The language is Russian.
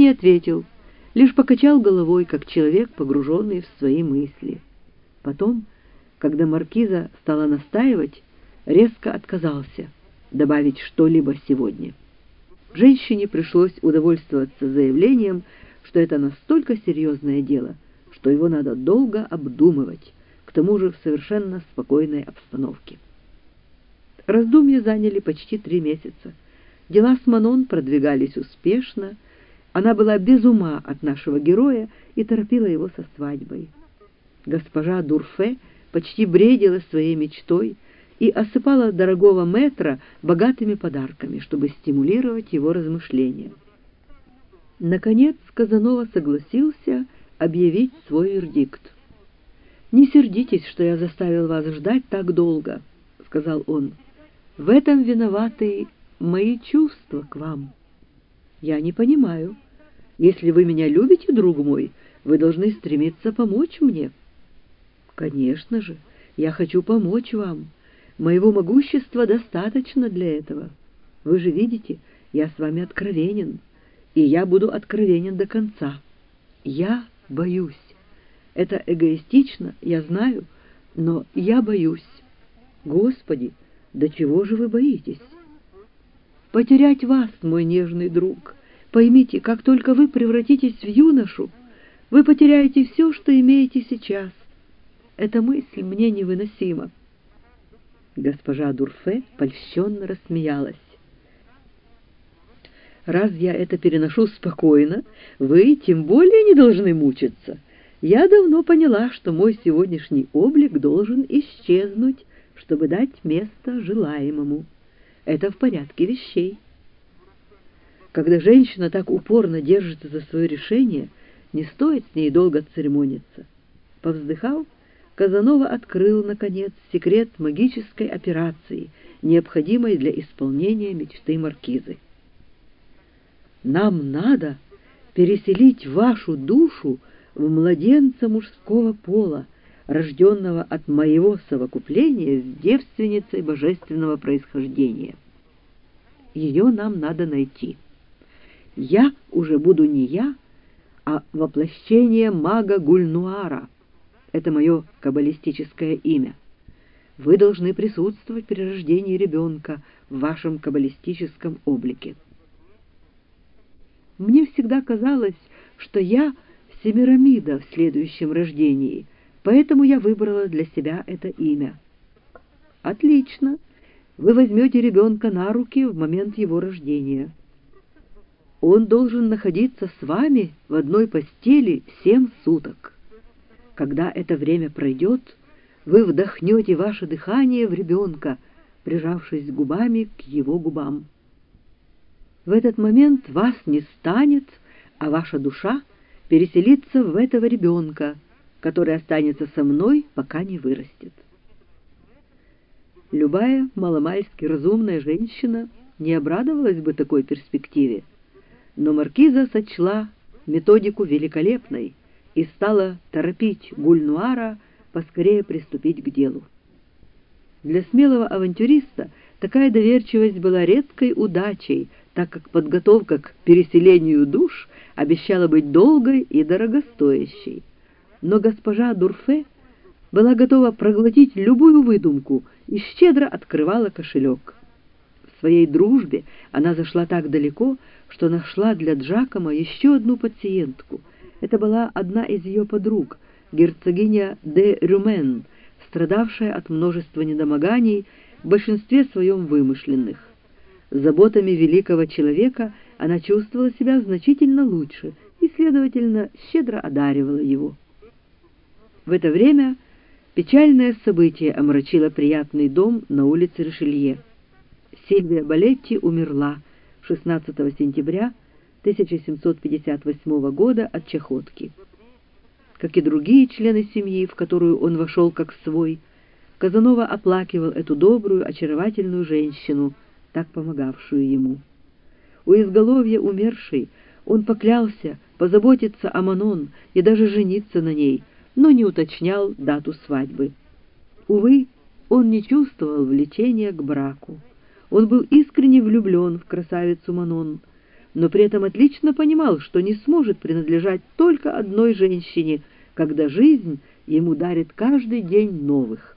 не ответил, лишь покачал головой, как человек, погруженный в свои мысли. Потом, когда маркиза стала настаивать, резко отказался добавить что-либо сегодня. Женщине пришлось удовольствоваться заявлением, что это настолько серьезное дело, что его надо долго обдумывать, к тому же в совершенно спокойной обстановке. Раздумья заняли почти три месяца. Дела с Манон продвигались успешно, она была без ума от нашего героя и торопила его со свадьбой. Госпожа Дурфе почти бредила своей мечтой и осыпала дорогого метра богатыми подарками, чтобы стимулировать его размышления. Наконец Казанова согласился объявить свой вердикт. «Не сердитесь, что я заставил вас ждать так долго», — сказал он. «В этом виноваты мои чувства к вам». «Я не понимаю. Если вы меня любите, друг мой, вы должны стремиться помочь мне». «Конечно же, я хочу помочь вам. Моего могущества достаточно для этого. Вы же видите, я с вами откровенен, и я буду откровенен до конца. Я боюсь. Это эгоистично, я знаю, но я боюсь. Господи, до чего же вы боитесь?» потерять вас, мой нежный друг. Поймите, как только вы превратитесь в юношу, вы потеряете все, что имеете сейчас. Эта мысль мне невыносима. Госпожа Дурфе польщенно рассмеялась. «Раз я это переношу спокойно, вы тем более не должны мучиться. Я давно поняла, что мой сегодняшний облик должен исчезнуть, чтобы дать место желаемому». Это в порядке вещей. Когда женщина так упорно держится за свое решение, не стоит с ней долго церемониться. Повздыхав, Казанова открыл, наконец, секрет магической операции, необходимой для исполнения мечты маркизы. «Нам надо переселить вашу душу в младенца мужского пола, рожденного от моего совокупления с девственницей божественного происхождения. Ее нам надо найти. Я уже буду не я, а воплощение мага Гульнуара. Это мое каббалистическое имя. Вы должны присутствовать при рождении ребенка в вашем каббалистическом облике. Мне всегда казалось, что я Семирамида в следующем рождении — Поэтому я выбрала для себя это имя. Отлично. Вы возьмете ребенка на руки в момент его рождения. Он должен находиться с вами в одной постели семь суток. Когда это время пройдет, вы вдохнете ваше дыхание в ребенка, прижавшись губами к его губам. В этот момент вас не станет, а ваша душа переселится в этого ребенка — который останется со мной, пока не вырастет. Любая маломальски разумная женщина не обрадовалась бы такой перспективе, но маркиза сочла методику великолепной и стала торопить Гульнуара поскорее приступить к делу. Для смелого авантюриста такая доверчивость была редкой удачей, так как подготовка к переселению душ обещала быть долгой и дорогостоящей но госпожа Дурфе была готова проглотить любую выдумку и щедро открывала кошелек. В своей дружбе она зашла так далеко, что нашла для Джакома еще одну пациентку. Это была одна из ее подруг, герцогиня де Рюмен, страдавшая от множества недомоганий, в большинстве своем вымышленных. Заботами великого человека она чувствовала себя значительно лучше и, следовательно, щедро одаривала его. В это время печальное событие омрачило приятный дом на улице Ришелье. Сильвия Балетти умерла 16 сентября 1758 года от чахотки. Как и другие члены семьи, в которую он вошел как свой, Казанова оплакивал эту добрую, очаровательную женщину, так помогавшую ему. У изголовья умершей он поклялся позаботиться о Манон и даже жениться на ней, но не уточнял дату свадьбы. Увы, он не чувствовал влечения к браку. Он был искренне влюблен в красавицу Манон, но при этом отлично понимал, что не сможет принадлежать только одной женщине, когда жизнь ему дарит каждый день новых.